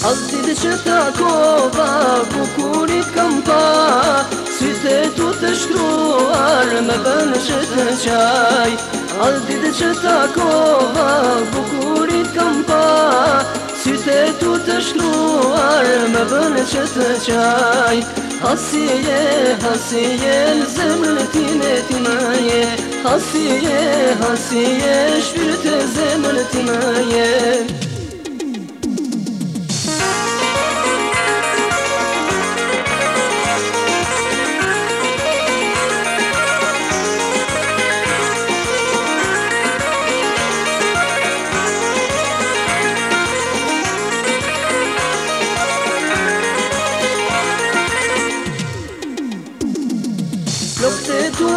Azdi dhe që të kova, kukurit kam pa Si se tu të shkruar, me bënë që të qaj Azdi dhe që të kova, kukurit kam pa Si se tu të shkruar, me bënë që të qaj Hasije, hasije, zemrë në tine tina je Hasije, hasije, shpyrë të zemrë tina je Hasije, shpyrë të zemrë je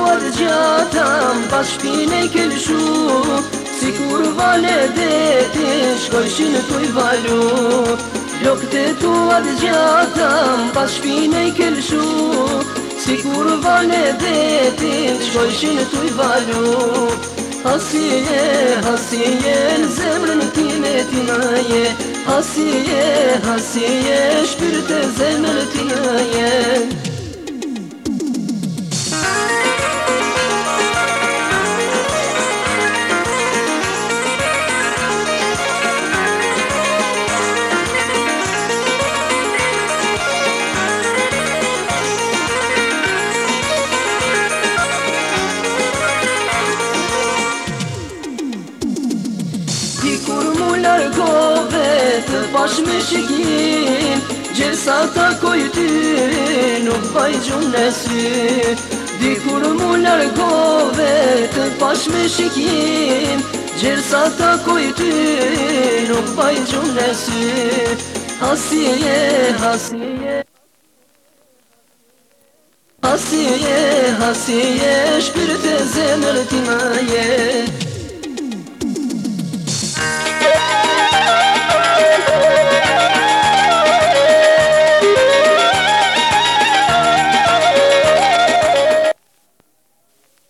Kaluat gjatëm, Pa shpine këllëshu Si kur vale dhe ti Shkoj shi valu Lokte të tuat gjata Pa shpine i Si kur vale dhe ti Shkoj shi valu Hasie, hasie Në zemrë në tine tina je Hasie, hasie Shpyrë të zemrë në tina Ti kur mu largove të pash me shikin Gjesa të kojti nuk baj gjumë në sy Di kur mu largove të pash me shikin Gjersa të kojty nuk baj gjumë në sy Hasije, hasije Hasije, hasije, shpirë të zemër të maje